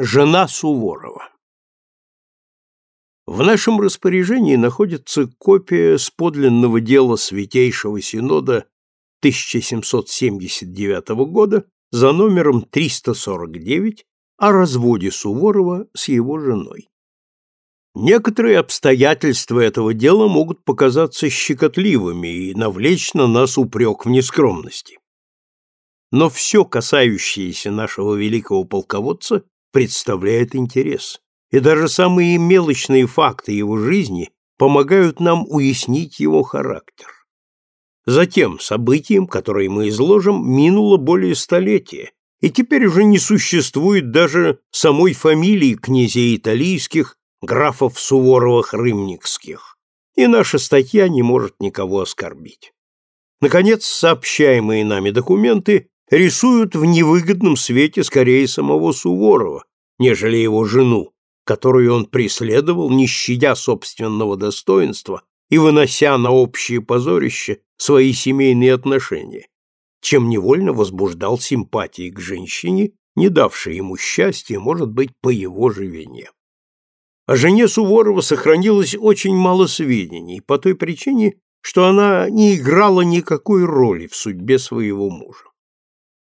Жена Суворова В нашем распоряжении находится копия с подлинного дела Святейшего Синода 1779 года за номером 349 о разводе Суворова с его женой. Некоторые обстоятельства этого дела могут показаться щекотливыми и навлечь на нас упрек в нескромности. Но все, касающееся нашего великого полководца, представляет интерес, и даже самые мелочные факты его жизни помогают нам уяснить его характер. Затем событием, которое мы изложим, минуло более столетия, и теперь уже не существует даже самой фамилии князей италийских, графов Суворовых-Рымникских, и наша статья не может никого оскорбить. Наконец, сообщаемые нами документы рисуют в невыгодном свете скорее самого Суворова, нежели его жену, которую он преследовал, не щадя собственного достоинства и вынося на общее позорище свои семейные отношения, чем невольно возбуждал симпатии к женщине, не давшей ему счастья, может быть, по его же вине. О жене Суворова сохранилось очень мало сведений, по той причине, что она не играла никакой роли в судьбе своего мужа.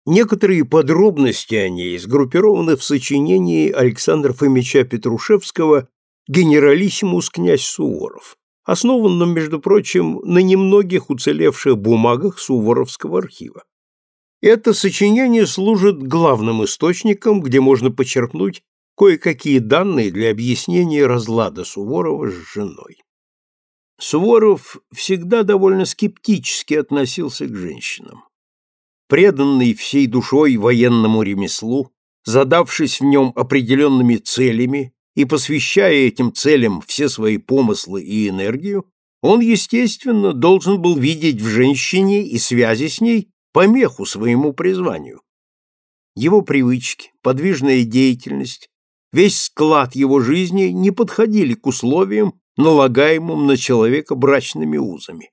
Некоторые подробности о ней сгруппированы в сочинении Александра Фомича Петрушевского «Генералиссимус князь Суворов», основанном, между прочим, на немногих уцелевших бумагах Суворовского архива. Это сочинение служит главным источником, где можно почерпнуть кое-какие данные для объяснения разлада Суворова с женой. Суворов всегда довольно скептически относился к женщинам. Преданный всей душой военному ремеслу, задавшись в нем определенными целями и посвящая этим целям все свои помыслы и энергию, он, естественно, должен был видеть в женщине и связи с ней помеху своему призванию. Его привычки, подвижная деятельность, весь склад его жизни не подходили к условиям, налагаемым на человека брачными узами.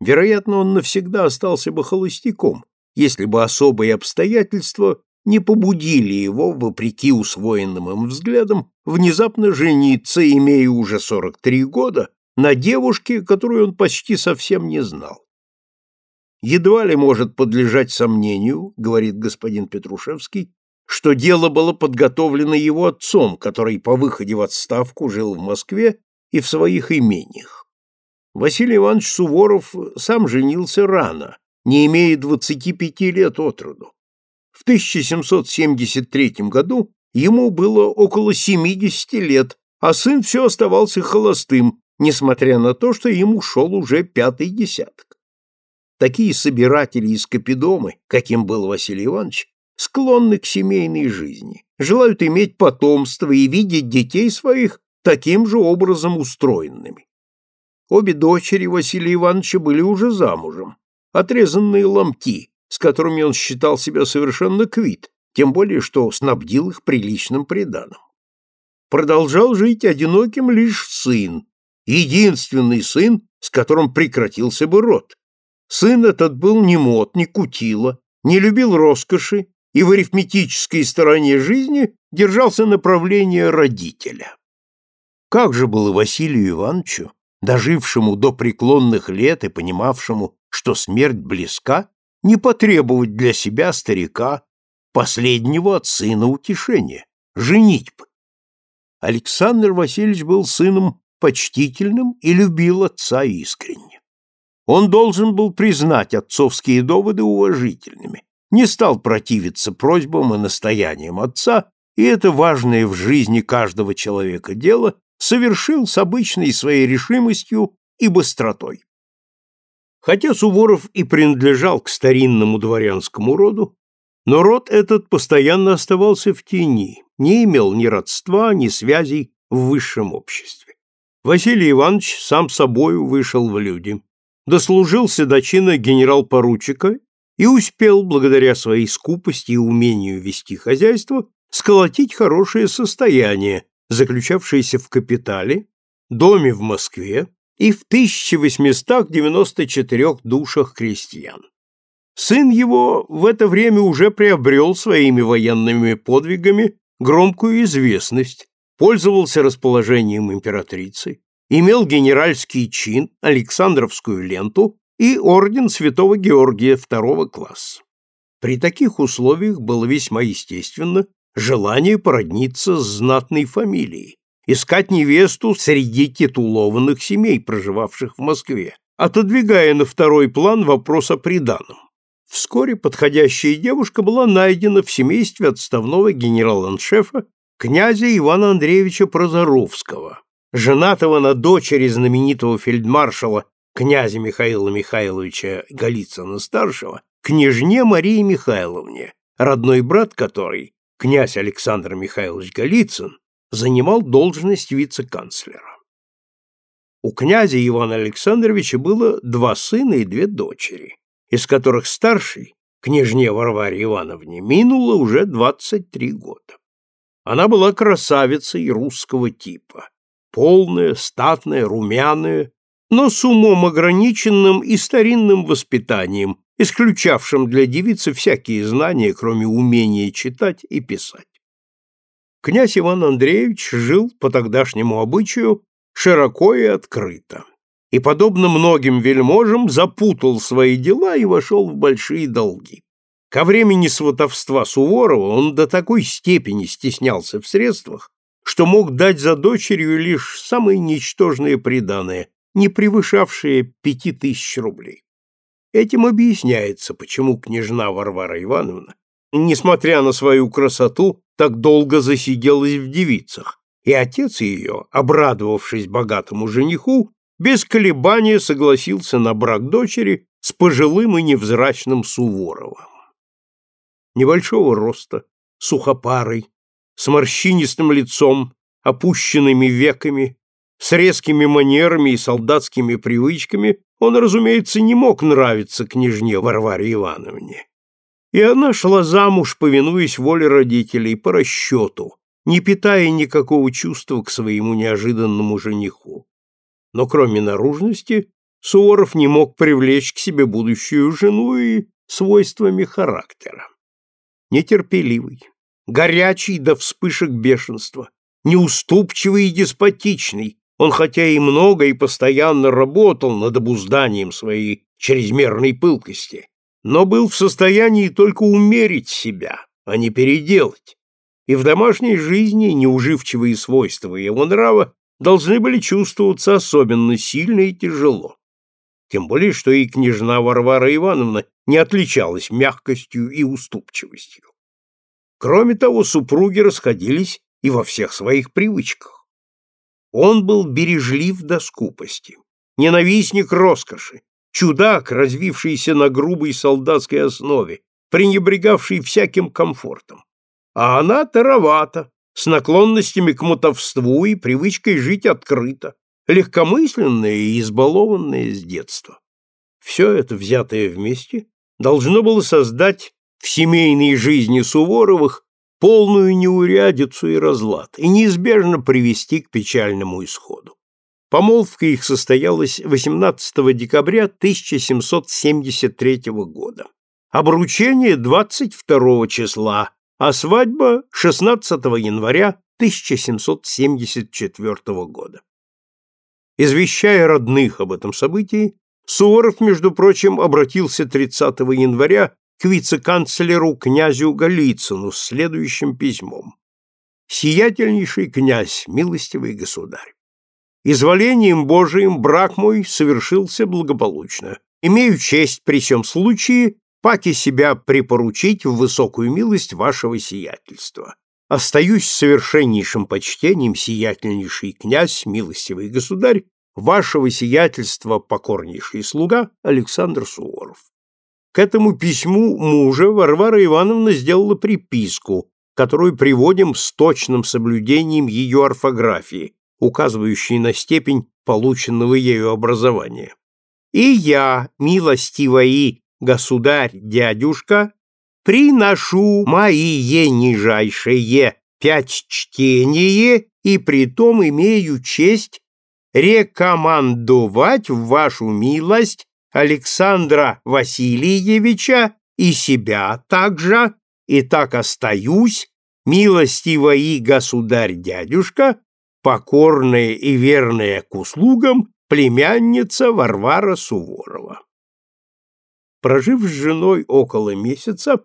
Вероятно, он навсегда остался бы холостяком, если бы особые обстоятельства не побудили его, вопреки усвоенным им взглядам, внезапно жениться, имея уже 43 года, на девушке, которую он почти совсем не знал. Едва ли может подлежать сомнению, говорит господин Петрушевский, что дело было подготовлено его отцом, который по выходе в отставку жил в Москве и в своих имениях. Василий Иванович Суворов сам женился рано, не имея 25 лет от роду. В 1773 году ему было около 70 лет, а сын все оставался холостым, несмотря на то, что ему шел уже пятый десяток. Такие собиратели из Капидомы, каким был Василий Иванович, склонны к семейной жизни, желают иметь потомство и видеть детей своих таким же образом устроенными. Обе дочери Василия Ивановича были уже замужем, отрезанные ломти, с которыми он считал себя совершенно квит, тем более что снабдил их приличным приданым. Продолжал жить одиноким лишь сын, единственный сын, с которым прекратился бы род. Сын этот был не мод, не кутила, не любил роскоши и в арифметической стороне жизни держался направления родителя. Как же было Василию Ивановичу, дожившему до преклонных лет и понимавшему, что смерть близка, не потребовать для себя старика последнего от сына утешения, женитьбы. Александр Васильевич был сыном почтительным и любил отца искренне. Он должен был признать отцовские доводы уважительными, не стал противиться просьбам и настояниям отца, и это важное в жизни каждого человека дело совершил с обычной своей решимостью и быстротой. Хотя Суворов и принадлежал к старинному дворянскому роду, но род этот постоянно оставался в тени, не имел ни родства, ни связей в высшем обществе. Василий Иванович сам собою вышел в люди, дослужился до чина генерал-поручика и успел, благодаря своей скупости и умению вести хозяйство, сколотить хорошее состояние, заключавшееся в капитале, доме в Москве и в 1894 душах крестьян. Сын его в это время уже приобрел своими военными подвигами громкую известность, пользовался расположением императрицы, имел генеральский чин, Александровскую ленту и орден Святого Георгия второго класса. При таких условиях было весьма естественно желание породниться с знатной фамилией, искать невесту среди титулованных семей, проживавших в Москве, отодвигая на второй план вопрос о приданом. Вскоре подходящая девушка была найдена в семействе отставного генерал-аншефа князя Ивана Андреевича Прозоровского, женатого на дочери знаменитого фельдмаршала князя Михаила Михайловича Голицына-старшего, княжне Марии Михайловне, родной брат которой, князь Александр Михайлович Голицын, занимал должность вице-канцлера. У князя Ивана Александровича было два сына и две дочери, из которых старший, княжне Варваре Ивановне, минуло уже 23 года. Она была красавицей русского типа, полная, статная, румяная, но с умом ограниченным и старинным воспитанием, исключавшим для девицы всякие знания, кроме умения читать и писать. Князь Иван Андреевич жил по тогдашнему обычаю широко и открыто, и, подобно многим вельможам, запутал свои дела и вошел в большие долги. Ко времени сватовства Суворова он до такой степени стеснялся в средствах, что мог дать за дочерью лишь самые ничтожные приданые, не превышавшие пяти тысяч рублей. Этим объясняется, почему княжна Варвара Ивановна, несмотря на свою красоту, так долго засиделась в девицах, и отец ее, обрадовавшись богатому жениху, без колебания согласился на брак дочери с пожилым и невзрачным Суворовым небольшого роста, сухопарый, с морщинистым лицом, опущенными веками, с резкими манерами и солдатскими привычками, он, разумеется, не мог нравиться княжне Варваре Ивановне. И она шла замуж, повинуясь воле родителей, по расчету, не питая никакого чувства к своему неожиданному жениху. Но кроме наружности, Суворов не мог привлечь к себе будущую жену и свойствами характера нетерпеливый, горячий до вспышек бешенства, неуступчивый и деспотичный. Он хотя и много и постоянно работал над обузданием своей чрезмерной пылкости, но был в состоянии только умерить себя, а не переделать. И в домашней жизни неуживчивые свойства его нрава должны были чувствоваться особенно сильно и тяжело. Тем более, что и княжна Варвара Ивановна не отличалась мягкостью и уступчивостью. Кроме того, супруги расходились и во всех своих привычках. Он был бережлив до скупости, ненавистник роскоши, чудак, развившийся на грубой солдатской основе, пренебрегавший всяким комфортом. А она таровата, с наклонностями к мотовству и привычкой жить открыто, легкомысленная и избалованная с детства. Все это, взятое вместе, должно было создать в семейной жизни Суворовых полную неурядицу и разлад и неизбежно привести к печальному исходу. Помолвка их состоялась 18 декабря 1773 года. Обручение 22 числа, а свадьба 16 января 1774 года. Извещая родных об этом событии, Суворов, между прочим, обратился 30 января к вице-канцлеру князю Голицыну с следующим письмом. «Сиятельнейший князь, милостивый государь, изволением Божиим брак мой совершился благополучно. Имею честь при всем случае паки себя припоручить в высокую милость вашего сиятельства. Остаюсь совершеннейшим почтением, сиятельнейший князь, милостивый государь, вашего сиятельства покорнейший слуга Александр Суворов. К этому письму мужа Варвара Ивановна сделала приписку, которую приводим с точным соблюдением ее орфографии, указывающей на степень полученного ею образования. «И я, милостивый государь-дядюшка, приношу мои нижайшие пять чтение и притом имею честь рекомендовать в вашу милость Александра Васильевича и себя также, и так остаюсь милостивый государь-дядюшка, покорная и верная к услугам, племянница Варвара Суворова. Прожив с женой около месяца,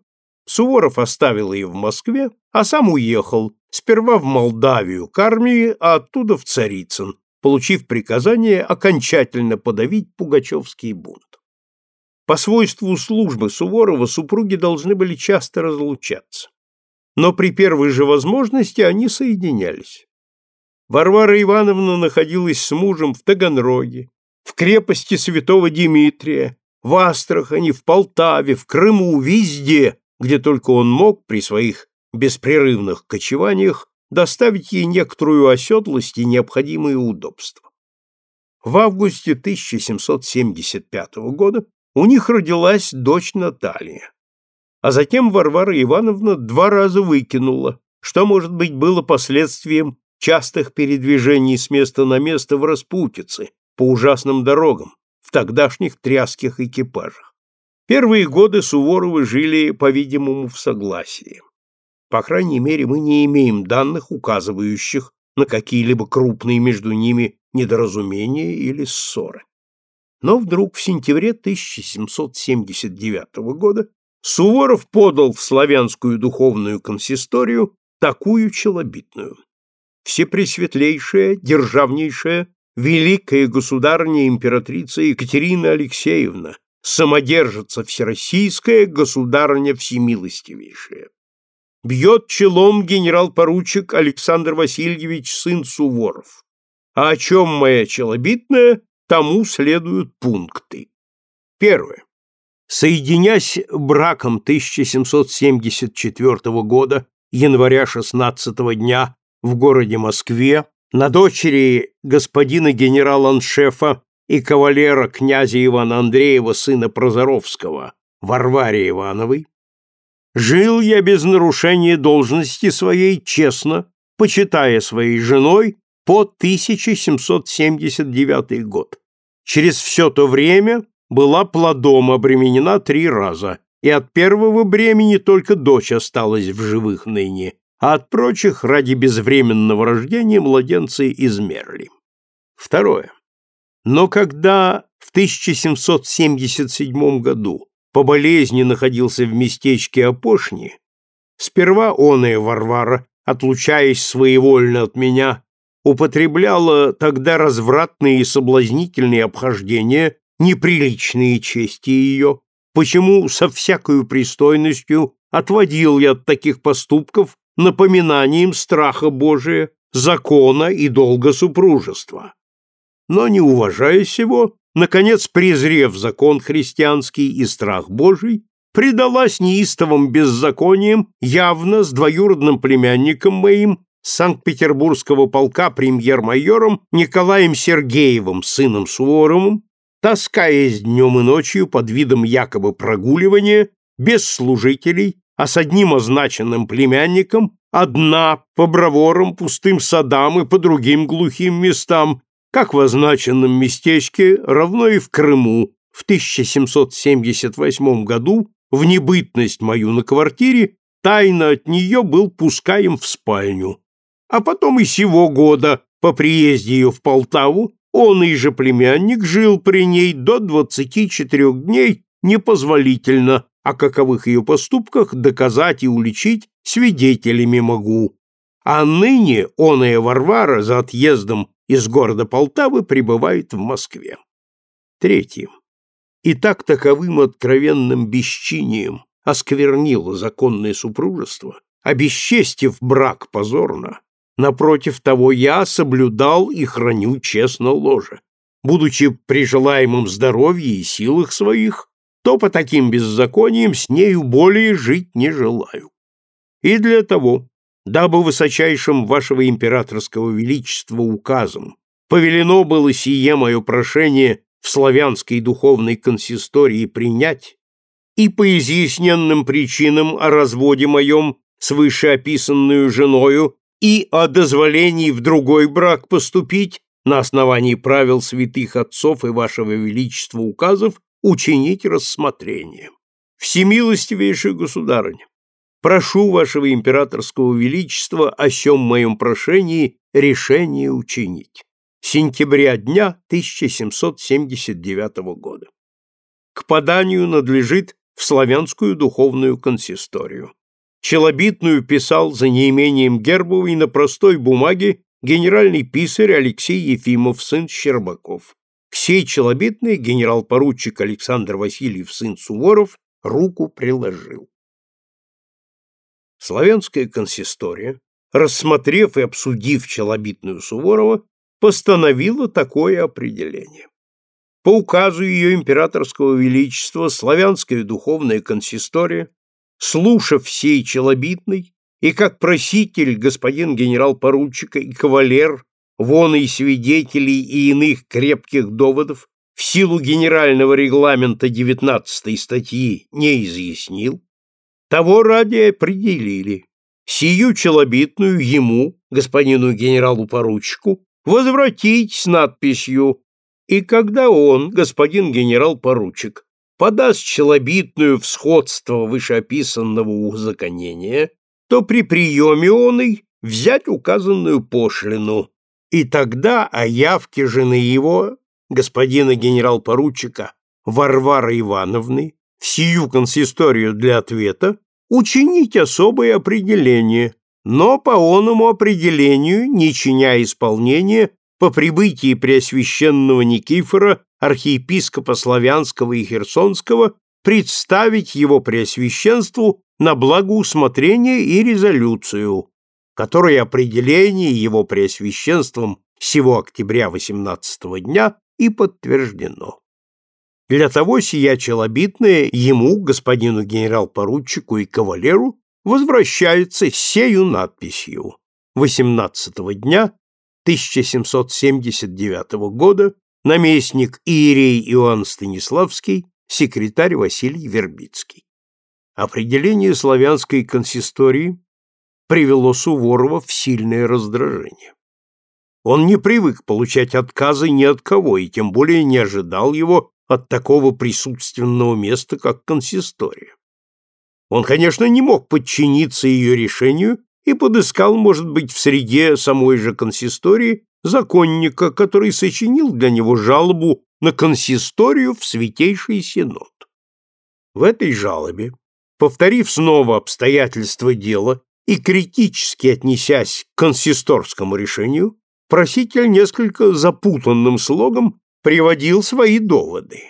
Суворов оставил ее в Москве, а сам уехал, сперва в Молдавию к армии, а оттуда в Царицын, получив приказание окончательно подавить Пугачевский бунт. По свойству службы Суворова супруги должны были часто разлучаться. Но при первой же возможности они соединялись. Варвара Ивановна находилась с мужем в Таганроге, в крепости святого Дмитрия, в Астрахани, в Полтаве, в Крыму, везде, где только он мог при своих беспрерывных кочеваниях доставить ей некоторую оседлость и необходимые удобства. В августе 1775 года у них родилась дочь Наталья. А затем Варвара Ивановна два раза выкинула, что, может быть, было последствием частых передвижений с места на место в распутице, по ужасным дорогам, в тогдашних тряских экипажах. Первые годы Суворовы жили, по-видимому, в согласии. По крайней мере, мы не имеем данных, указывающих на какие-либо крупные между ними недоразумения или ссоры. Но вдруг в сентябре 1779 года Суворов подал в славянскую духовную консисторию такую челобитную. Всепресветлейшая, державнейшая, великая государня императрица Екатерина Алексеевна, самодержица всероссийская, государыня всемилостивейшая. Бьет челом генерал-поручик Александр Васильевич, сын Суворов. А о чем моя челобитная, тому следуют пункты. Первое. Соединясь браком 1774 года, января 16 дня, в городе Москве, на дочери господина генерал-аншефа и кавалера князя Ивана Андреева, сына Прозоровского, Варваре Ивановой, жил я без нарушения должности своей честно, почитая своей женой по 1779 год. Через все то время была плодом обременена три раза, и от первого бремени только дочь осталась в живых ныне, а от прочих ради безвременного рождения младенцы измерли. Второе. Но когда в 1777 году по болезни находился в местечке Опошни, сперва оная Варвара, отлучаясь своевольно от меня, употребляла тогда развратные и соблазнительные обхождения, неприличные чести ее, почему со всякою пристойностью отводил я от таких поступков напоминанием страха Божия, закона и долга супружества. Но, не уважая сего, наконец, презрев закон христианский и страх Божий, предалась неистовым беззакониям явно с двоюродным племянником моим, Санкт-Петербургского полка премьер-майором Николаем Сергеевым, сыном Суворовым, таскаясь днем и ночью под видом якобы прогуливания, без служителей, а с одним означенным племянником, одна по браворам, пустым садам и по другим глухим местам, как в означенном местечке, равно и в Крыму, в 1778 году, в небытность мою на квартире, тайно от нее был пускаем в спальню, а потом и сего года, по приезде ее в Полтаву, он и же племянник жил при ней до двадцати четырех дней непозволительно, о каковых ее поступках доказать и уличить свидетелями могу. А ныне оная Варвара за отъездом из города Полтавы пребывает в Москве. Третье. И так таковым откровенным бесчинием осквернило законное супружество, обесчестив брак позорно, Напротив того, я соблюдал и храню честно ложе. Будучи при желаемом здоровье и силах своих, то по таким беззакониям с нею более жить не желаю. И для того, дабы высочайшим вашего императорского величества указом повелено было сие мое прошение в славянской духовной консистории принять, и по изъясненным причинам о разводе моем с вышеописанную женою и о дозволении в другой брак поступить на основании правил святых отцов и вашего величества указов учинить рассмотрение. Всемилостивейшая государыня, прошу вашего императорского величества о сем моем прошении решение учинить. Сентября дня 1779 года. К поданию надлежит в славянскую духовную консисторию. Челобитную писал за неимением Гербовой на простой бумаге генеральный писарь Алексей Ефимов, сын Щербаков. К сей челобитной генерал-поручик Александр Васильев, сын Суворов, руку приложил. Славянская консистория, рассмотрев и обсудив челобитную Суворова, постановила такое определение. По указу ее императорского величества славянская духовная консистория, слушав сей челобитный, и как проситель господин генерал-поручика и кавалер, вон и свидетелей и иных крепких доводов, в силу генерального регламента 19 статьи не изъяснил, того ради определили. Сию челобитную ему, господину генералу-поручику, возвратить с надписью. «И когда он, господин генерал-поручик, подаст челобитную в сходство вышеописанного узаконения, то при приеме он и взять указанную пошлину, и тогда о явке жены его, господина генерал-поручика Варвары Ивановны, в сию консисторию для ответа учинить особое определение, но по оному определению, не чиня исполнения, по прибытии Преосвященного Никифора, архиепископа Славянского и Херсонского, представить его Преосвященству на благоусмотрение и резолюцию, которой определение его Преосвященством сего октября 18 дня и подтверждено. Для того сия челобитная ему, господину генерал-поручику и кавалеру, возвращается с сею надписью 18 дня 1779 года наместник Иерей Иоанн Станиславский, секретарь Василий Вербицкий. Определение славянской консистории привело Суворова в сильное раздражение. Он не привык получать отказы ни от кого и тем более не ожидал его от такого присутственного места, как консистория. Он, конечно, не мог подчиниться ее решению и подыскал, может быть, в среде самой же консистории законника, который сочинил для него жалобу на консисторию в Святейший Синод. В этой жалобе, повторив снова обстоятельства дела и критически отнесясь к консисторскому решению, проситель несколько запутанным слогом приводил свои доводы.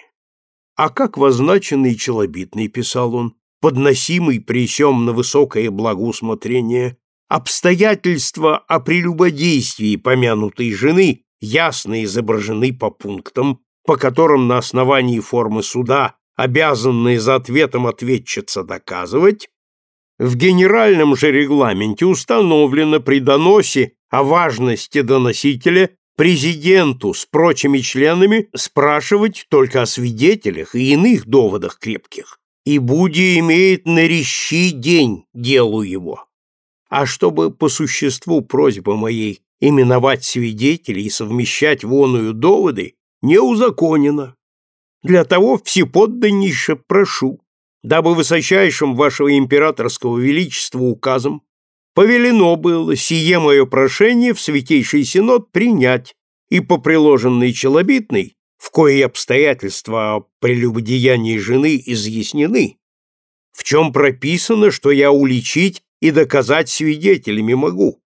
А как в означенный челобитный, писал он, подносимый при сём на высокое благоусмотрение, обстоятельства о прелюбодействии помянутой жены ясно изображены по пунктам, по которым на основании формы суда обязанные за ответом ответчица доказывать, в генеральном же регламенте установлено при доносе о важности доносителя президенту с прочими членами спрашивать только о свидетелях и иных доводах крепких, и Буди имеет нарещи день делу его. А чтобы по существу просьбы моей именовать свидетелей и совмещать воную доводы, не узаконено. Для того всеподданнейше прошу, дабы высочайшим вашего императорского величества указом повелено было сие мое прошение в Святейший Синод принять и по приложенной челобитной, в кои обстоятельства о прелюбодеянии жены изъяснены, в чем прописано, что я уличить и доказать свидетелями могу,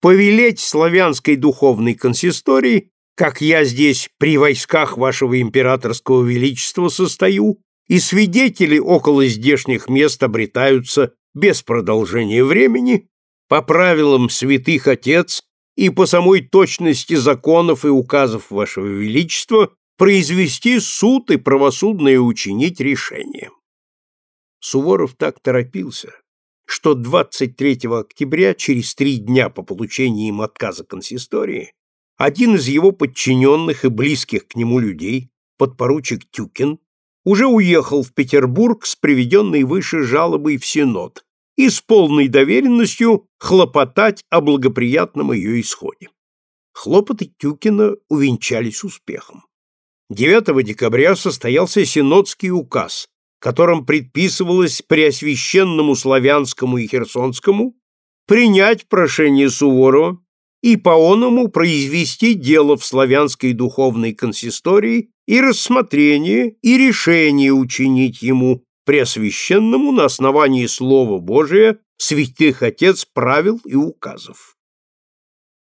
повелеть славянской духовной консистории, как я здесь при войсках вашего императорского величества состою, и свидетели около здешних мест обретаются без продолжения времени, по правилам святых отец и по самой точности законов и указов Вашего Величества произвести суд и правосудное учинить решение. Суворов так торопился, что 23 октября, через три дня по получении им отказа консистории, один из его подчиненных и близких к нему людей, подпоручик Тюкин, уже уехал в Петербург с приведенной выше жалобой в Синод, и с полной доверенностью хлопотать о благоприятном ее исходе. Хлопоты Тюкина увенчались успехом. 9 декабря состоялся синодский указ, которым предписывалось Преосвященному Славянскому и Херсонскому принять прошение Суворова и по-оному произвести дело в славянской духовной консистории и рассмотрение и решение учинить ему Преосвященному на основании Слова Божия, святых Отец правил и указов.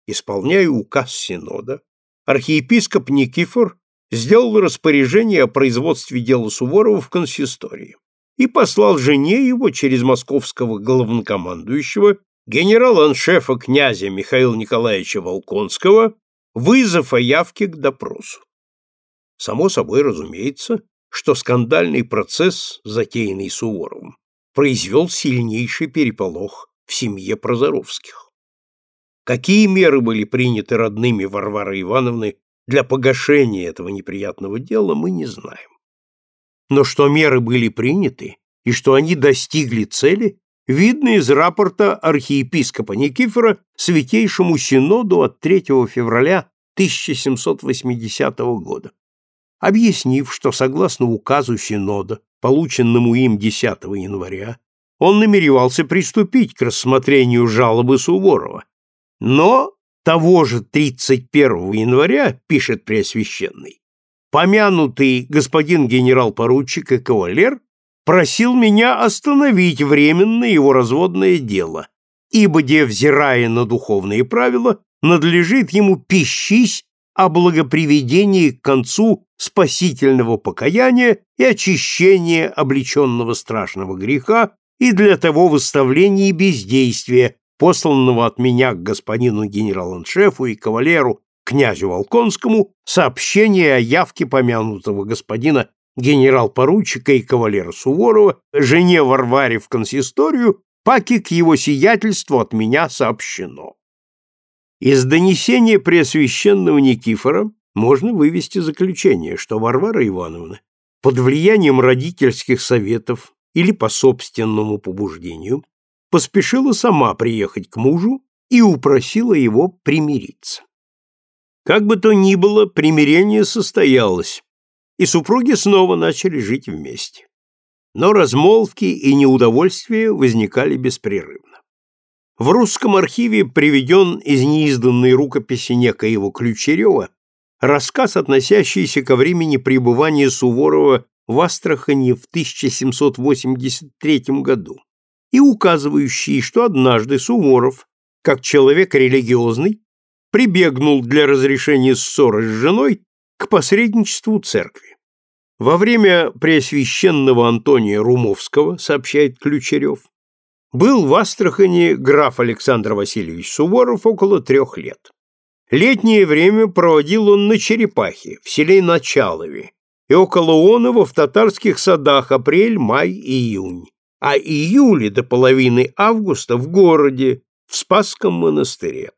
Исполняя указ Синода, архиепископ Никифор сделал распоряжение о производстве дела Суворова в консистории и послал жене его через московского главнокомандующего генерал-аншефа князя Михаила Николаевича Волконского вызов о явке к допросу. Само собой разумеется, что скандальный процесс, затеянный Суворовым, произвел сильнейший переполох в семье Прозоровских. Какие меры были приняты родными Варвары Ивановны для погашения этого неприятного дела, мы не знаем. Но что меры были приняты и что они достигли цели, видно из рапорта архиепископа Никифора Святейшему Синоду от 3 февраля 1780 года, объяснив, что согласно указу Синода, полученному им 10 января, он намеревался приступить к рассмотрению жалобы Суворова, но того же 31 января, пишет Преосвященный, помянутый господин генерал-поручик и кавалер просил меня остановить временно его разводное дело, ибо, где, взирая на духовные правила, надлежит ему пищись о благоприведении к концу спасительного покаяния и очищения облеченного страшного греха и для того выставления бездействия, посланного от меня к господину генерал-аншефу и кавалеру князю Волконскому сообщение о явке помянутого господина генерал-поручика и кавалера Суворова, жене Варваре в консисторию, паки к его сиятельству от меня сообщено. Из донесения Преосвященного Никифора можно вывести заключение, что Варвара Ивановна под влиянием родительских советов или по собственному побуждению поспешила сама приехать к мужу и упросила его примириться. Как бы то ни было, примирение состоялось, и супруги снова начали жить вместе. Но размолвки и неудовольствия возникали беспрерывно. В русском архиве приведен из неизданной рукописи некоего Ключерева рассказ, относящийся ко времени пребывания Суворова в Астрахани в 1783 году и указывающий, что однажды Суворов, как человек религиозный, прибегнул для разрешения ссоры с женой к посредничеству церкви. Во время Преосвященного Антония Румовского, сообщает Ключерев, был в Астрахани граф Александр Васильевич Суворов около трех лет. Летнее время проводил он на Черепахе, в селе Началове, и около Онова в татарских садах апрель, май июнь, а июле до половины августа в городе, в Спасском монастыре.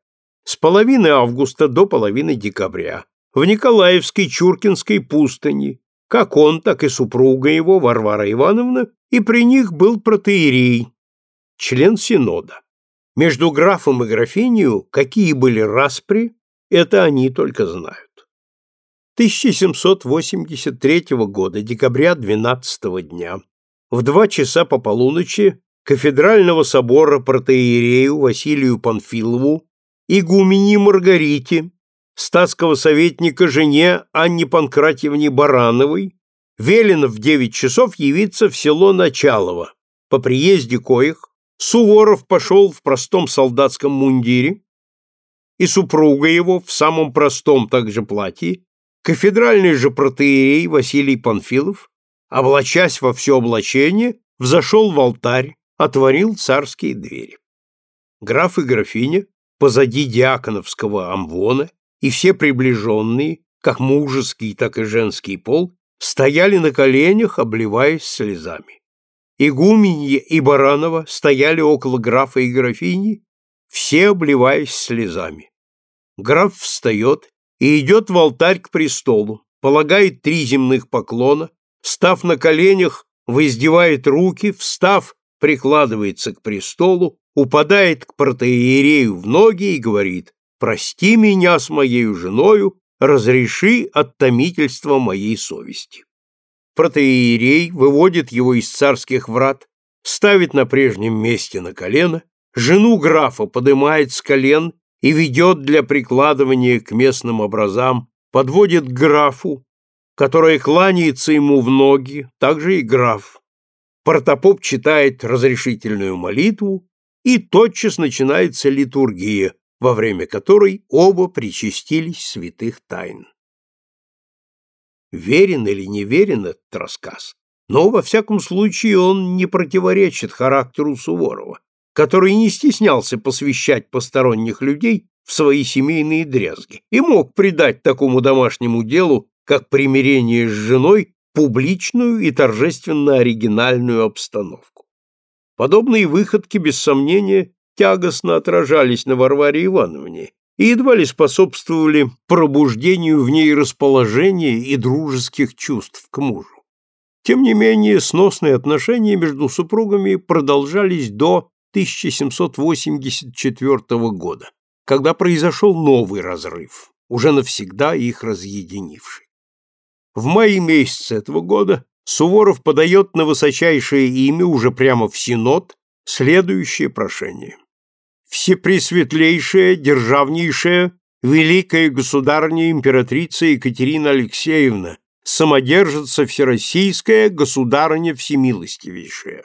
С половины августа до половины декабря в Николаевской Чуркинской пустыни, как он, так и супруга его, Варвара Ивановна, и при них был протеерей, член Синода. Между графом и графинью какие были распри, это они только знают. 1783 года, декабря 12 дня, в два часа по полуночи кафедрального собора протеерею Василию Панфилову, игумени Маргарите, статского советника жене Анне Панкратьевне Барановой, велено в девять часов явиться в село Началово. По приезде коих Суворов пошел в простом солдатском мундире, и супруга его в самом простом также платье, кафедральный же протеерей Василий Панфилов, облачась во все облачение, взошел в алтарь, отворил царские двери. Граф и графиня позади диаконовского амвона и все приближенные, как мужеский, так и женский пол, стояли на коленях, обливаясь слезами. Игуменье и Баранова стояли около графа и графини, все обливаясь слезами. Граф встает и идет в алтарь к престолу, полагает три земных поклона, став на коленях, воздевает руки, встав, прикладывается к престолу, упадает к протеерею в ноги и говорит прости меня с моей женою, разреши от томительства моей совести. Протеерей выводит его из царских врат, ставит на прежнем месте на колено, жену графа подымает с колен и ведет для прикладывания к местным образам, подводит к графу, который кланяется ему в ноги, также и граф. Протопоп читает разрешительную молитву, и тотчас начинается литургия, во время которой оба причастились святых тайн. Верен или не верен этот рассказ, но, во всяком случае, он не противоречит характеру Суворова, который не стеснялся посвящать посторонних людей в свои семейные дрязги и мог придать такому домашнему делу, как примирение с женой, публичную и торжественно оригинальную обстановку. Подобные выходки, без сомнения, тягостно отражались на Варваре Ивановне и едва ли способствовали пробуждению в ней расположения и дружеских чувств к мужу. Тем не менее, сносные отношения между супругами продолжались до 1784 года, когда произошел новый разрыв, уже навсегда их разъединивший. В мае месяце этого года Суворов подает на высочайшее имя уже прямо в Синод следующее прошение. Всепресветлейшая, державнейшая, великая государня императрица Екатерина Алексеевна, самодержится всероссийская государыня всемилостивейшая.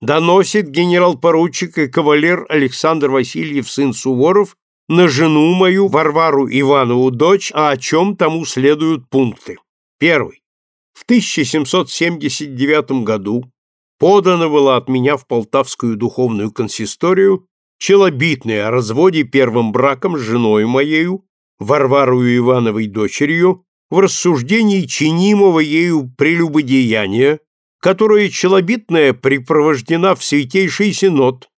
Доносит генерал-поручик и кавалер Александр Васильев, сын Суворов, на жену мою, Варвару Иванову, дочь, а о чем тому следуют пункты. Первый. В 1779 году подана была от меня в Полтавскую духовную консисторию челобитное о разводе первым браком с женой моею, Варварою Ивановой дочерью, в рассуждении чинимого ею прелюбодеяния, которое челобитное припровождена в Святейший Синод,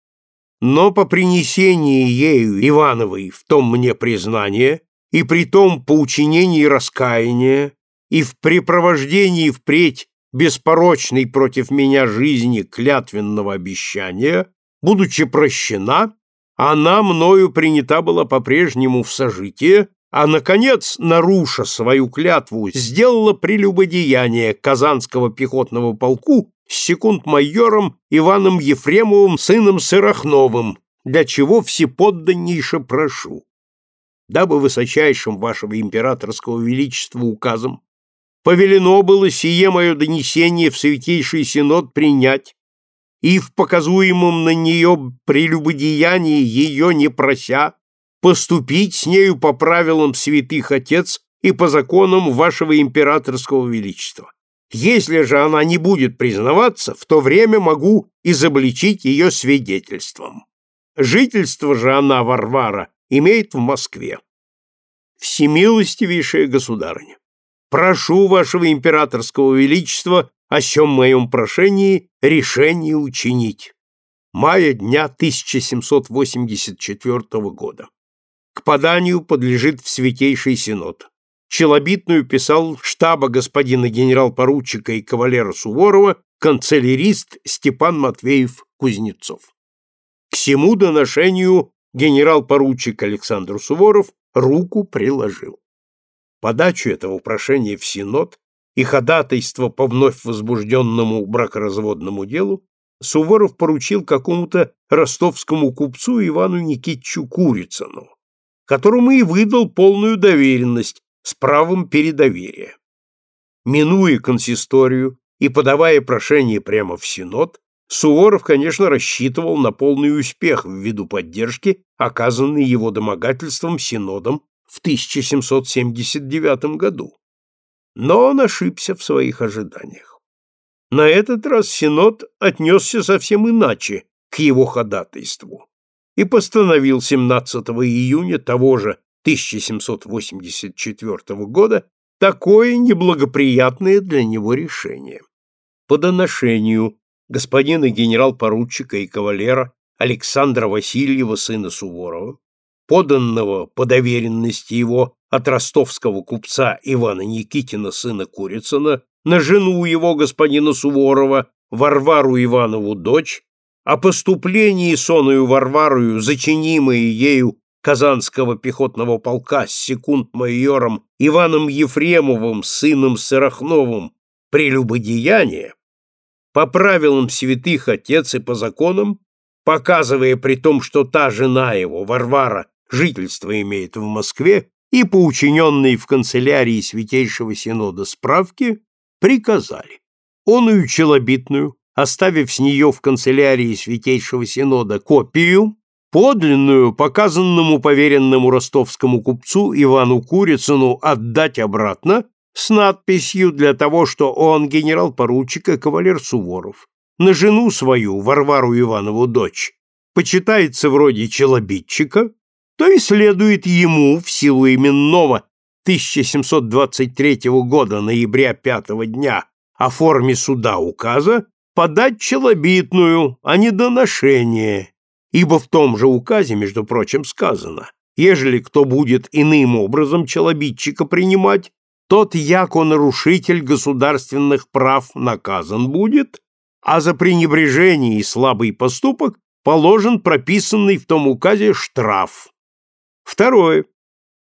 но по принесении ею Ивановой в том мне признание, и при том по учинении раскаяния, и в припровождении впредь беспорочной против меня жизни клятвенного обещания, будучи прощена, она мною принята была по-прежнему в сожитие, а, наконец, наруша свою клятву, сделала прелюбодеяние Казанского пехотного полку с секунд-майором Иваном Ефремовым, сыном Сырохновым, для чего всеподданнейше прошу, дабы высочайшим вашего императорского величества указом повелено было сие мое донесение в Святейший Синод принять и в показуемом на нее прелюбодеянии ее не прося, поступить с нею по правилам святых отец и по законам вашего императорского величества. Если же она не будет признаваться, в то время могу изобличить ее свидетельством. Жительство же она, Варвара, имеет в Москве. Всемилостивейшая государыня, прошу вашего императорского величества о чем моем прошении решение учинить. Мая дня 1784 года. К поданию подлежит в Святейший Синод. Челобитную писал штаба господина генерал-поручика и кавалера Суворова канцелярист Степан Матвеев-Кузнецов. К всему доношению генерал-поручик Александр Суворов руку приложил. Подачу этого прошения в Синод и ходатайство по вновь возбужденному бракоразводному делу Суворов поручил какому-то ростовскому купцу Ивану Никитичу Курицыну, которому и выдал полную доверенность с правом передоверия. Минуя консисторию и подавая прошение прямо в Синод, Суворов, конечно, рассчитывал на полный успех ввиду поддержки, оказанной его домогательством Синодом в 1779 году но он ошибся в своих ожиданиях. На этот раз Синод отнесся совсем иначе к его ходатайству и постановил 17 июня того же 1784 года такое неблагоприятное для него решение. По доношению господина генерал-поручика и кавалера Александра Васильева, сына Суворова, поданного по доверенности его от ростовского купца Ивана Никитина, сына Курицына, на жену его господина Суворова, Варвару Иванову дочь, о поступлении соною Варварою, зачинимой ею Казанского пехотного полка с секунд-майором Иваном Ефремовым, сыном Сырохновым, прелюбодеяние, по правилам святых отец и по законам, показывая при том, что та жена его, Варвара, жительство имеет в Москве, и по учиненной в канцелярии Святейшего Синода справке приказали. Оную челобитную, оставив с нее в канцелярии Святейшего Синода копию, подлинную, показанному поверенному ростовскому купцу Ивану Курицыну отдать обратно с надписью для того, что он генерал-поручик и кавалер Суворов, на жену свою, Варвару Иванову дочь, почитается вроде челобитчика, то и следует ему в силу именного 1723 года ноября 5 дня о форме суда указа подать челобитную, а не доношение, ибо в том же указе, между прочим, сказано, ежели кто будет иным образом челобитчика принимать, тот яко нарушитель государственных прав наказан будет, а за пренебрежение и слабый поступок положен прописанный в том указе штраф. Второе.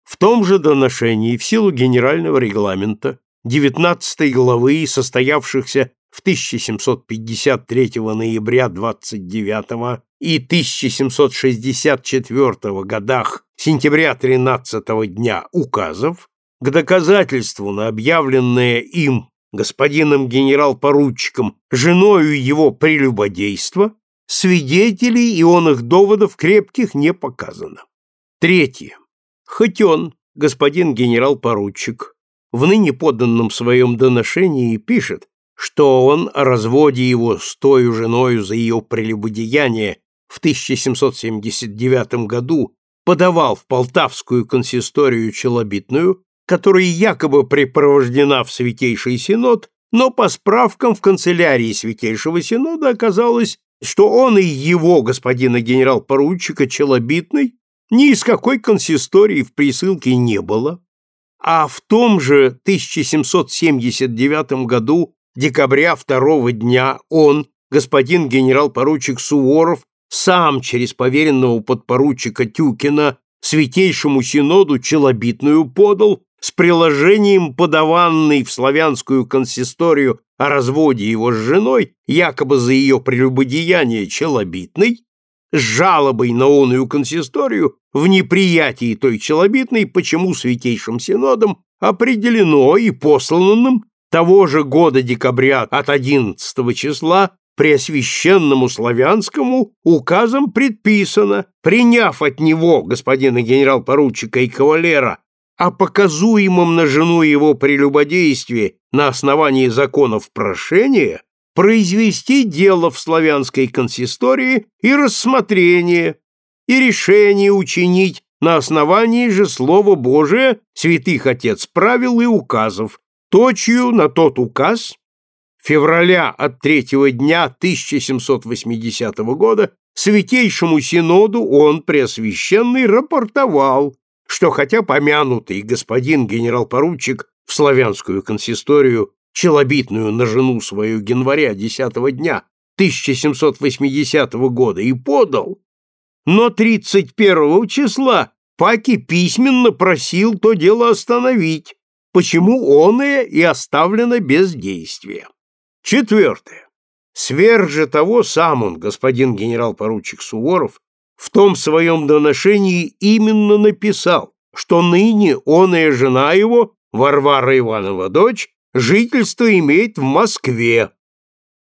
В том же доношении в силу генерального регламента 19 главы, состоявшихся в 1753 ноября 29 и 1764 годах сентября 13 дня указов, к доказательству на объявленное им господином генерал-поручиком женою его прелюбодейство, свидетелей и он их доводов крепких не показано. Третье. Хоть он, господин генерал-поручик, в ныне поданном своем доношении пишет, что он о разводе его с той женою за ее прелюбодеяние в 1779 году подавал в Полтавскую консисторию челобитную, которая якобы припровождена в Святейший Синод, но по справкам в канцелярии Святейшего Синода оказалось, что он и его, господина генерал-поручика Челобитный, ни из какой консистории в присылке не было, а в том же 1779 году, декабря второго дня, он, господин генерал-поручик Суворов, сам через поверенного подпоручика Тюкина Святейшему Синоду челобитную подал с приложением подаванной в славянскую консисторию о разводе его с женой, якобы за ее прелюбодеяние челобитной, с жалобой на оную консисторию в неприятии той челобитной, почему Святейшим Синодом определено и посланным того же года декабря от 11 числа Преосвященному Славянскому указом предписано, приняв от него господина генерал-поручика и кавалера о показуемом на жену его прелюбодействии на основании законов прошения, произвести дело в славянской консистории и рассмотрение, и решение учинить на основании же Слова Божия, святых Отец правил и указов, точью на тот указ февраля от третьего дня 1780 года Святейшему Синоду он, Преосвященный, рапортовал, что хотя помянутый господин генерал-поручик в славянскую консисторию челобитную на жену свою января десятого дня 1780 года и подал, но 31 числа Паки письменно просил то дело остановить, почему оное и оставлено без действия. Четвертое. Сверх же того сам он, господин генерал-поручик Суворов, в том своем доношении именно написал, что ныне оная жена его, Варвара Иванова дочь, жительство имеет в Москве,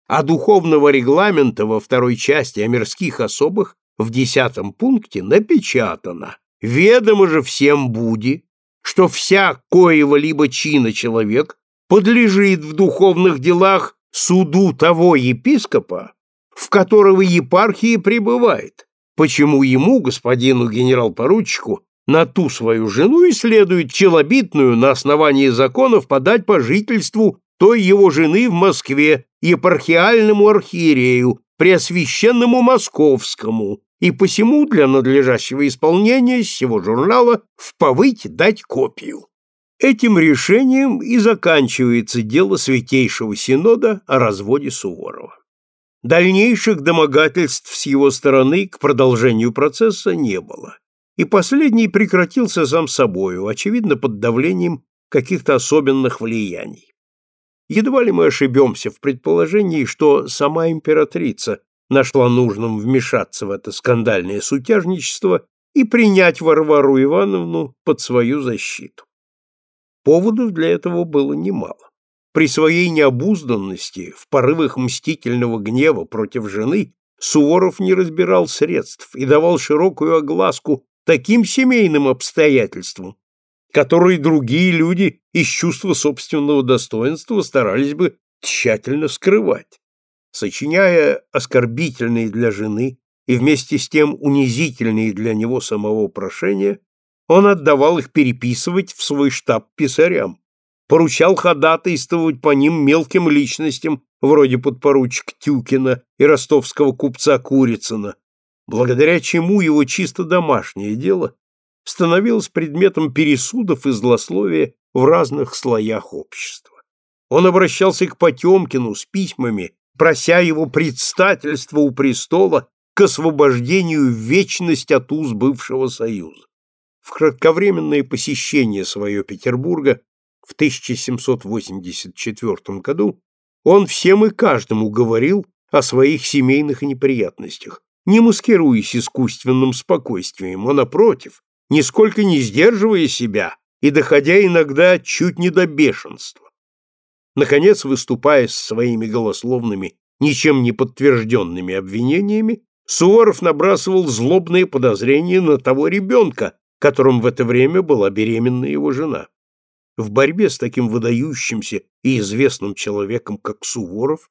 а духовного регламента во второй части о мирских особых в десятом пункте напечатано. «Ведомо же всем буди, что вся коего-либо чина человек подлежит в духовных делах суду того епископа, в которого епархии пребывает, почему ему, господину генерал-поручику, на ту свою жену и следует челобитную на основании законов подать по жительству той его жены в Москве епархиальному архиерею, преосвященному московскому, и посему для надлежащего исполнения сего журнала в дать копию. Этим решением и заканчивается дело Святейшего Синода о разводе Суворова. Дальнейших домогательств с его стороны к продолжению процесса не было, и последний прекратился сам собою, очевидно, под давлением каких-то особенных влияний. едва ли мы ошибемся в предположении, что сама императрица нашла нужным вмешаться в это скандальное сутяжничество и принять Варвару Ивановну под свою защиту. Поводов для этого было немало. При своей необузданности, в порывах мстительного гнева против жены, Суворов не разбирал средств и давал широкую огласку таким семейным обстоятельствам, которые другие люди из чувства собственного достоинства старались бы тщательно скрывать. Сочиняя оскорбительные для жены и вместе с тем унизительные для него самого прошения, он отдавал их переписывать в свой штаб писарям, поручал ходатайствовать по ним мелким личностям, вроде подпоручика Тюкина и ростовского купца Курицына, благодаря чему его чисто домашнее дело становилось предметом пересудов и злословия в разных слоях общества. Он обращался к Потемкину с письмами, прося его предстательства у престола к освобождению в вечность от уз бывшего союза. В кратковременное посещение свое Петербурга в 1784 году он всем и каждому говорил о своих семейных неприятностях, не маскируясь искусственным спокойствием, а напротив, нисколько не сдерживая себя и доходя иногда чуть не до бешенства. Наконец, выступая с своими голословными, ничем не подтвержденными обвинениями, Суворов набрасывал злобные подозрения на того ребенка, которым в это время была беременна его жена. В борьбе с таким выдающимся и известным человеком, как Суворов,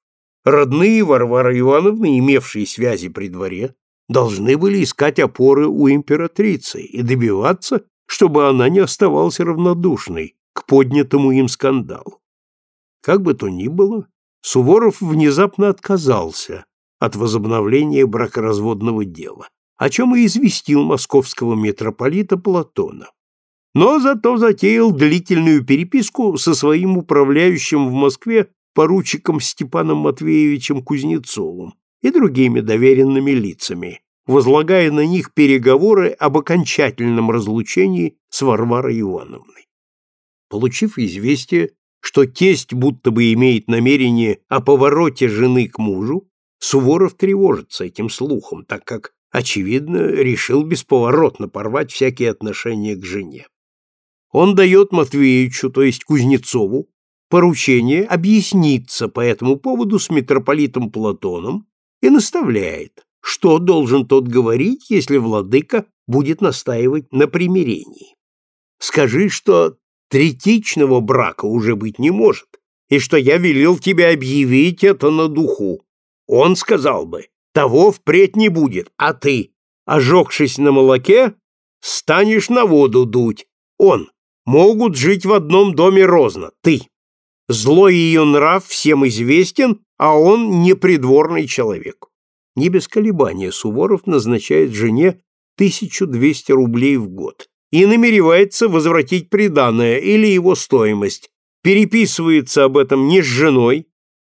родные Варвары Ивановны, имевшие связи при дворе, должны были искать опоры у императрицы и добиваться, чтобы она не оставалась равнодушной к поднятому им скандалу. Как бы то ни было, Суворов внезапно отказался от возобновления бракоразводного дела, о чем и известил московского митрополита Платона. Но зато затеял длительную переписку со своим управляющим в Москве поручиком Степаном Матвеевичем Кузнецовым, и другими доверенными лицами, возлагая на них переговоры об окончательном разлучении с Варварой Ивановной. Получив известие, что тесть будто бы имеет намерение о повороте жены к мужу, Суворов тревожится этим слухом, так как, очевидно, решил бесповоротно порвать всякие отношения к жене. Он дает Матвеевичу, то есть Кузнецову, поручение объясниться по этому поводу с митрополитом Платоном и наставляет, что должен тот говорить, если владыка будет настаивать на примирении. Скажи, что третичного брака уже быть не может, и что я велел тебе объявить это на духу. Он сказал бы, того впредь не будет, а ты, ожегшись на молоке, станешь на воду дуть. Он, могут жить в одном доме розно, ты. Злой ее нрав всем известен, а он не придворный человек. Не без колебания Суворов назначает жене 1200 рублей в год и намеревается возвратить приданое или его стоимость, переписывается об этом не с женой,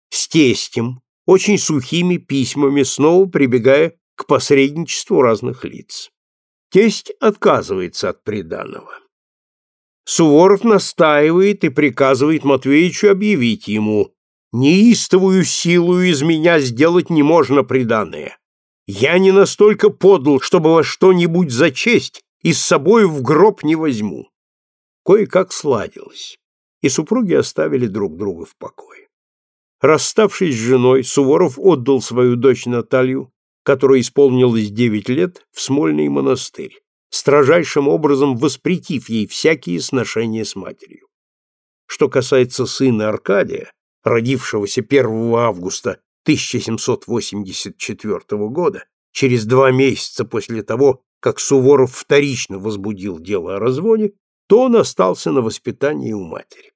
с тестем, очень сухими письмами, снова прибегая к посредничеству разных лиц. Тесть отказывается от приданого. Суворов настаивает и приказывает Матвеичу объявить ему, «Неистовую силу из меня сделать не можно приданное. Я не настолько подл, чтобы во что-нибудь зачесть и с собой в гроб не возьму». Кое-как сладилось, и супруги оставили друг друга в покое. Расставшись с женой, Суворов отдал свою дочь Наталью, которой исполнилось девять лет, в Смольный монастырь строжайшим образом воспретив ей всякие сношения с матерью. Что касается сына Аркадия, родившегося 1 августа 1784 года, через два месяца после того, как Суворов вторично возбудил дело о разводе, то он остался на воспитании у матери.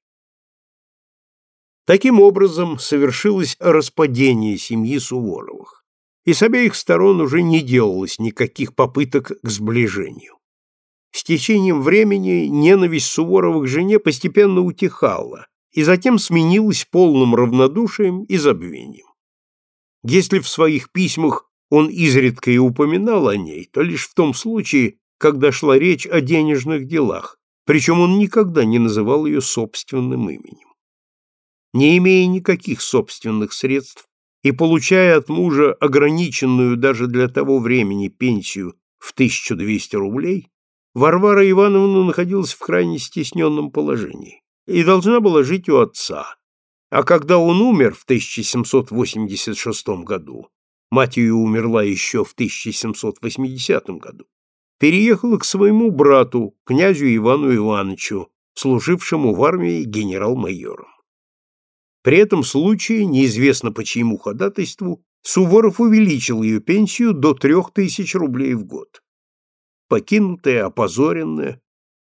Таким образом совершилось распадение семьи Суворовых и с обеих сторон уже не делалось никаких попыток к сближению. С течением времени ненависть Суворова к жене постепенно утихала и затем сменилась полным равнодушием и забвением. Если в своих письмах он изредка и упоминал о ней, то лишь в том случае, когда шла речь о денежных делах, причем он никогда не называл ее собственным именем. не имея никаких собственных средств и получая от мужа ограниченную даже для того времени пенсию в 1200 рублей, Варвара Ивановна находилась в крайне стесненном положении и должна была жить у отца. А когда он умер в 1786 году, мать ее умерла еще в 1780 году, переехала к своему брату, князю Ивану Ивановичу, служившему в армии генерал-майором. При этом случае, неизвестно по чьему ходатайству, Суворов увеличил ее пенсию до трех тысяч рублей в год. Покинутая, опозоренная,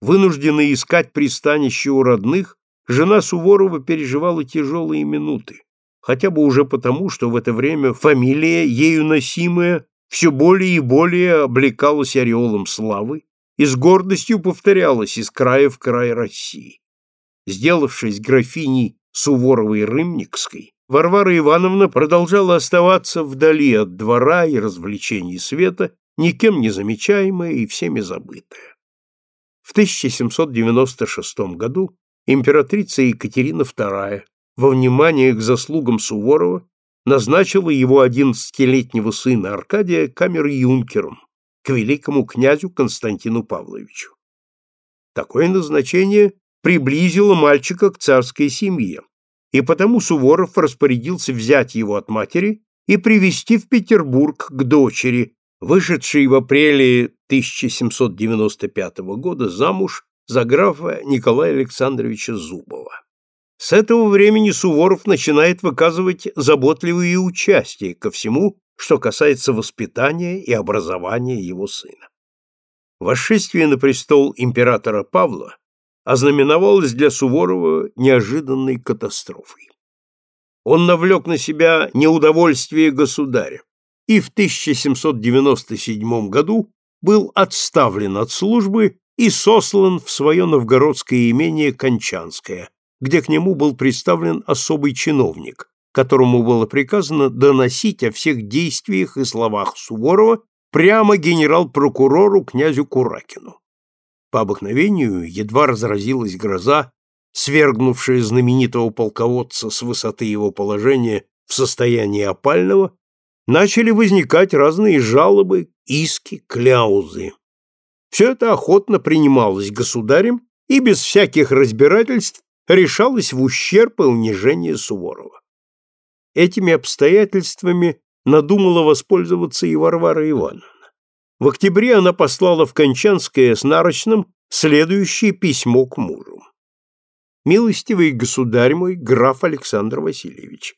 вынужденная искать пристанище у родных, жена Суворова переживала тяжелые минуты, хотя бы уже потому, что в это время фамилия, ею носимая, все более и более облекалась ореолом славы и с гордостью повторялась из края в край России. Сделавшись графиней Суворовой Рымникской, Варвара Ивановна продолжала оставаться вдали от двора и развлечений света, никем не замечаемая и всеми забытая. В 1796 году императрица Екатерина II во внимание к заслугам Суворова назначила его одиннадцатилетнего сына Аркадия камер-юнкером к великому князю Константину Павловичу. Такое назначение приблизило мальчика к царской семье, и потому Суворов распорядился взять его от матери и привести в Петербург к дочери, вышедшей в апреле 1795 года замуж за графа Николая Александровича Зубова. С этого времени Суворов начинает выказывать заботливое участие ко всему, что касается воспитания и образования его сына. Восшествие на престол императора Павла ознаменовалось для Суворова неожиданной катастрофой. Он навлек на себя неудовольствие государя и в 1797 году был отставлен от службы и сослан в свое новгородское имение Кончанское, где к нему был представлен особый чиновник, которому было приказано доносить о всех действиях и словах Суворова прямо генерал-прокурору князю Куракину. По обыкновению, едва разразилась гроза, свергнувшая знаменитого полководца с высоты его положения в состоянии опального, начали возникать разные жалобы, иски, кляузы. Все это охотно принималось государем и без всяких разбирательств решалось в ущерб и унижение Суворова. Этими обстоятельствами надумала воспользоваться и Варвара Ивановна. В октябре она послала в Кончанское с нарочным следующее письмо к мужу. «Милостивый государь мой, граф Александр Васильевич,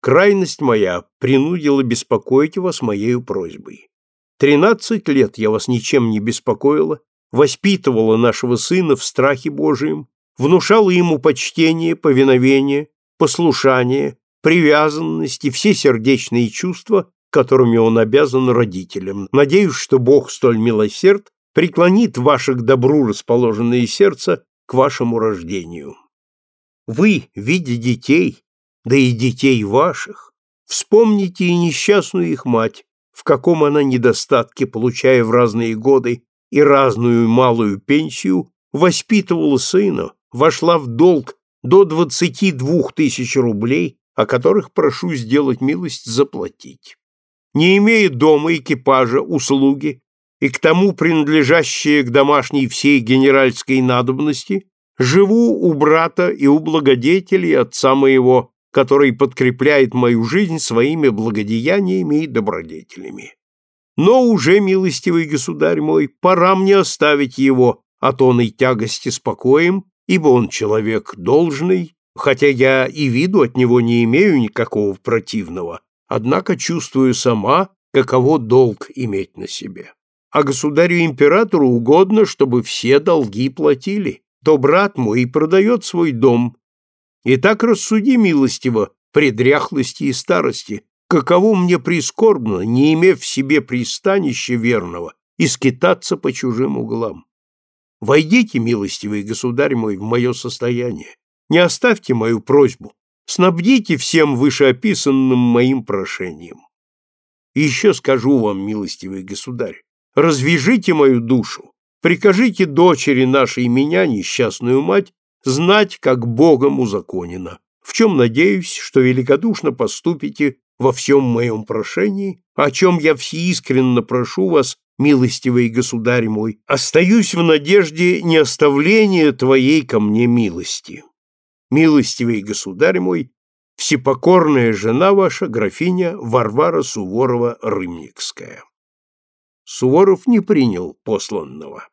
крайность моя принудила беспокоить вас моею просьбой. Тринадцать лет я вас ничем не беспокоила, воспитывала нашего сына в страхе Божием, внушала ему почтение, повиновение, послушание, привязанность и все сердечные чувства, которыми он обязан родителям. Надеюсь, что Бог столь милосерд преклонит ваше к добру расположенное сердце к вашему рождению. Вы, видя детей, да и детей ваших, вспомните и несчастную их мать, в каком она недостатке, получая в разные годы и разную малую пенсию, воспитывала сына, вошла в долг до двадцати двух тысяч рублей, о которых прошу сделать милость заплатить. Не имея дома, экипажа, услуги и к тому принадлежащие к домашней всей генеральской надобности, живу у брата и у благодетелей отца моего, который подкрепляет мою жизнь своими благодеяниями и добродетелями. Но уже, милостивый государь мой, пора мне оставить его от оной тягости спокоем ибо он человек должный, хотя я и виду от него не имею никакого противного, однако чувствую сама, каково долг иметь на себе. А государю-императору угодно, чтобы все долги платили, то брат мой и продает свой дом. И так рассуди милостиво при дряхлости и старости, каково мне прискорбно, не имев в себе пристанища верного, и скитаться по чужим углам. Войдите, милостивый государь мой, в мое состояние. Не оставьте мою просьбу. Снабдите всем вышеописанным моим прошением. И еще скажу вам, милостивый государь, развяжите мою душу, прикажите дочери нашей меня, несчастную мать, знать, как Богом узаконено. в чем надеюсь, что великодушно поступите во всем моем прошении, о чем я всеискренно прошу вас, милостивый государь мой, остаюсь в надежде не оставления твоей ко мне милости. Милостивый государь мой, всепокорная жена ваша, графиня Варвара Суворова-Рымникская. Суворов не принял посланного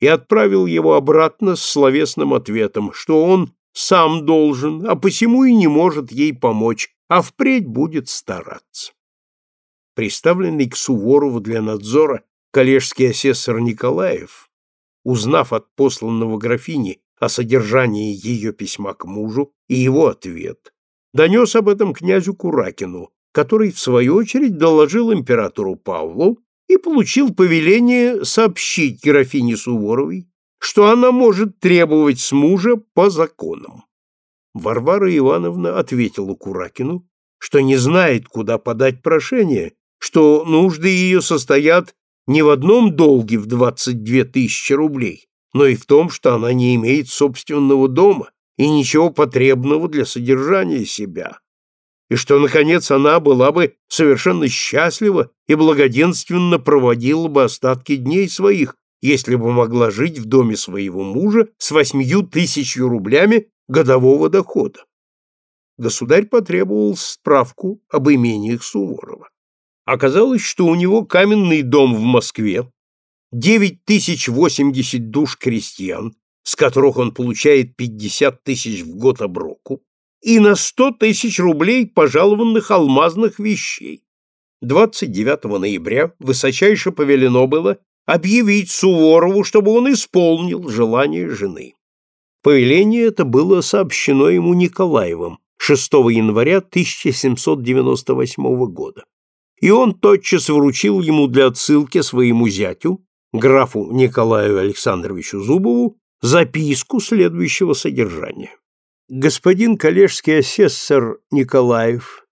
и отправил его обратно с словесным ответом, что он сам должен, а посему и не может ей помочь, а впредь будет стараться. Приставленный к Суворову для надзора коллежский асессор Николаев, узнав от посланного графини о содержании ее письма к мужу и его ответ, донес об этом князю Куракину, который, в свою очередь, доложил императору Павлу и получил повеление сообщить графине Суворовой, что она может требовать с мужа по законам. Варвара Ивановна ответила Куракину, что не знает, куда подать прошение, что нужды ее состоят не в одном долге в 22 тысячи рублей, но и в том, что она не имеет собственного дома и ничего потребного для содержания себя, и что, наконец, она была бы совершенно счастлива и благоденственно проводила бы остатки дней своих, если бы могла жить в доме своего мужа с восьмию тысячью рублями годового дохода. Государь потребовал справку об имениях Суворова. Оказалось, что у него каменный дом в Москве, 9080 душ крестьян, с которых он получает 50 тысяч в год оброку, и на 100 тысяч рублей пожалованных алмазных вещей. 29 ноября высочайше повелено было объявить Суворову, чтобы он исполнил желание жены. Повеление это было сообщено ему Николаевым 6 января 1798 года и он тотчас вручил ему для отсылки своему зятю, графу Николаю Александровичу Зубову, записку следующего содержания. Господин коллежский асессор Николаев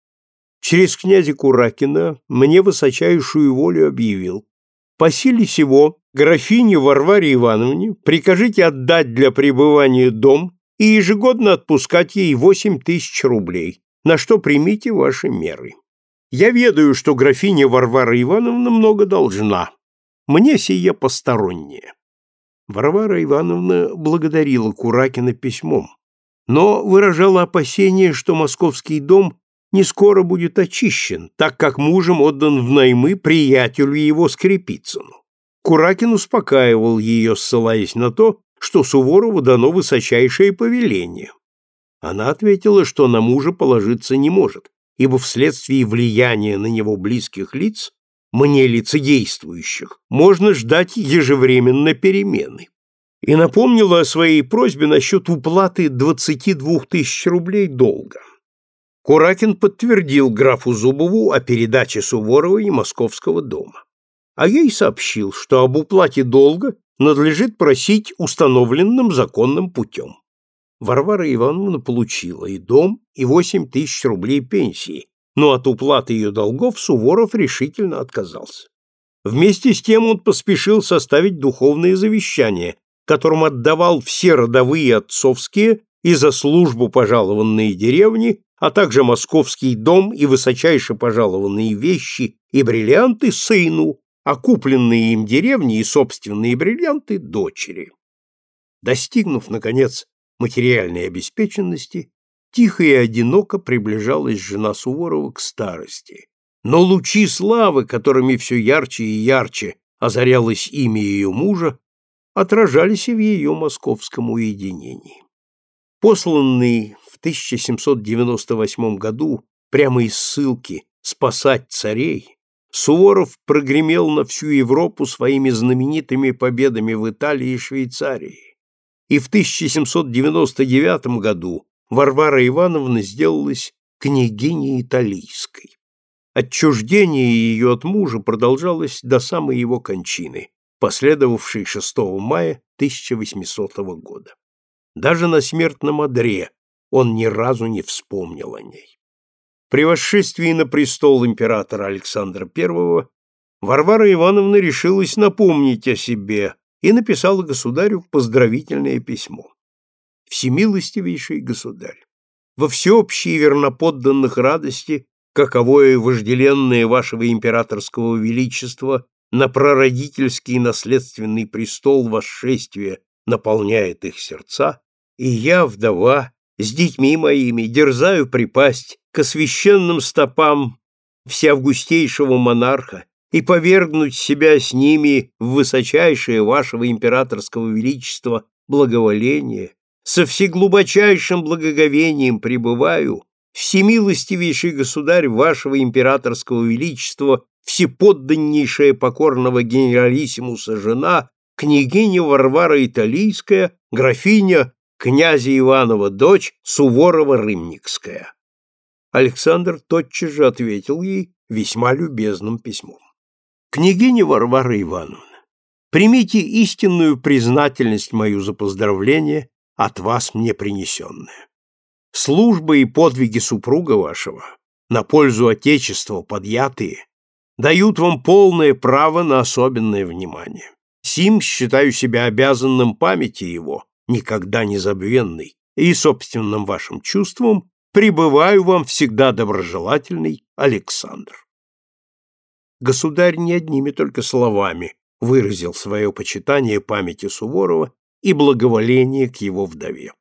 через князя Куракина мне высочайшую волю объявил. По силе сего графине Варваре Ивановне прикажите отдать для пребывания дом и ежегодно отпускать ей восемь тысяч рублей, на что примите ваши меры. Я ведаю, что графиня Варвара Ивановна много должна. Мне сие постороннее. Варвара Ивановна благодарила Куракина письмом, но выражала опасение, что московский дом не скоро будет очищен, так как мужем отдан в наймы приятелю его Скрипицыну. Куракин успокаивал ее, ссылаясь на то, что Суворову дано высочайшее повеление. Она ответила, что на мужа положиться не может, ибо вследствие влияния на него близких лиц, мне лицедействующих, можно ждать ежевременно перемены. И напомнила о своей просьбе насчет уплаты 22 тысяч рублей долга. Куракин подтвердил графу Зубову о передаче Суворовой Московского дома. А ей сообщил, что об уплате долга надлежит просить установленным законным путем. Варвара Ивановна получила и дом, и восемь тысяч рублей пенсии, но от уплаты ее долгов Суворов решительно отказался. Вместе с тем он поспешил составить духовное завещание, которым отдавал все родовые отцовские и за службу пожалованные деревни, а также московский дом и высочайше пожалованные вещи и бриллианты сыну, а купленные им деревни и собственные бриллианты дочери. Достигнув, наконец, материальной обеспеченности, тихо и одиноко приближалась жена Суворова к старости. Но лучи славы, которыми все ярче и ярче озарялось имя ее мужа, отражались и в ее московском уединении. Посланный в 1798 году прямо из ссылки спасать царей, Суворов прогремел на всю Европу своими знаменитыми победами в Италии и Швейцарии и в 1799 году Варвара Ивановна сделалась княгиней Италийской. Отчуждение ее от мужа продолжалось до самой его кончины, последовавшей 6 мая 1800 года. Даже на смертном одре он ни разу не вспомнил о ней. При восшествии на престол императора Александра I Варвара Ивановна решилась напомнить о себе, и написала государю поздравительное письмо. Всемилостивейший государь, во всеобщей верноподданных радости, каковое вожделенное вашего императорского величества на прародительский наследственный престол восшествия наполняет их сердца, и я, вдова, с детьми моими дерзаю припасть к священным стопам всеавгустейшего монарха и повергнуть себя с ними в высочайшее вашего императорского величества благоволение, со всеглубочайшим благоговением пребываю, всемилостивейший государь вашего императорского величества, всеподданнейшая покорного генералиссимуса жена, княгиня Варвара Италийская, графиня князя Иванова дочь Суворова-Рымникская. Александр тотчас же ответил ей весьма любезным письмом. Княгиня Варвара Ивановна, примите истинную признательность мою за поздравление от вас мне принесенное. Служба и подвиги супруга вашего, на пользу Отечества подъятые, дают вам полное право на особенное внимание. Сим считаю себя обязанным памяти его, никогда не забвенный, и собственным вашим чувством пребываю вам всегда доброжелательный Александр. Государь не одними только словами выразил свое почитание памяти Суворова и благоволение к его вдове.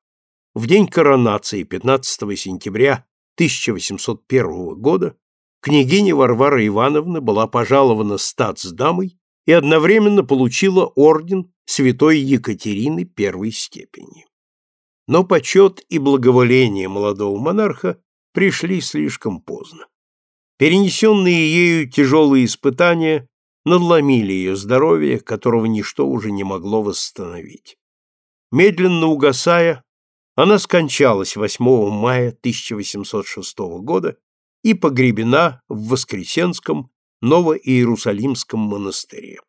В день коронации 15 сентября 1801 года княгиня Варвара Ивановна была пожалована статсдамой и одновременно получила орден святой Екатерины первой степени. Но почет и благоволение молодого монарха пришли слишком поздно. Перенесенные ею тяжелые испытания надломили ее здоровье, которого ничто уже не могло восстановить. Медленно угасая, она скончалась 8 мая 1806 года и погребена в Воскресенском Новоиерусалимском монастыре.